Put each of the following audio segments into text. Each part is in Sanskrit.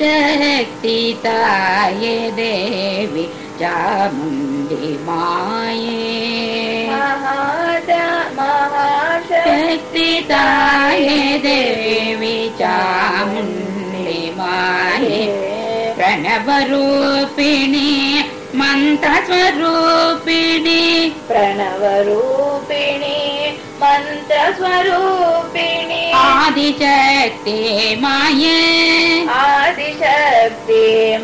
महाशक्तिताये देवि चामुण्डि माये। शक्तिताये देवि चामुण्डि माये। प्रणवरूपिणी मन्त्रस्वरूपिणी प्रणवरूपिणी मन्त्रस्वरूपिणी आदिशक्ति माये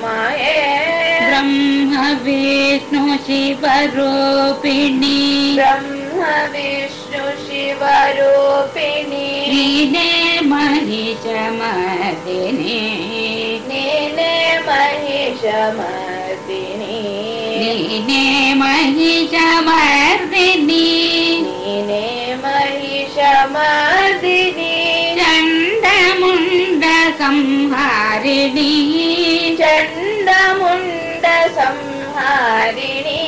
माये ब्रह्म विष्णु शिवरूपिणी। ब्रह्म विष्णु शिवरूपिणी। नीने महिषमर्दिनी नीने महिषमर्दिनी नीने महिषमर्दिनी नीने महिषमर्दिनी चण्डमुण्ड संहारिणी चण्डमुण्ड संहारिणी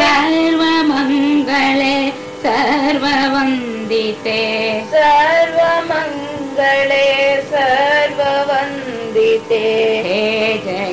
सर्वमङ्गले सर्ववन्दिते। सर्वमङ्गले सर्ववन्दिते। हे जय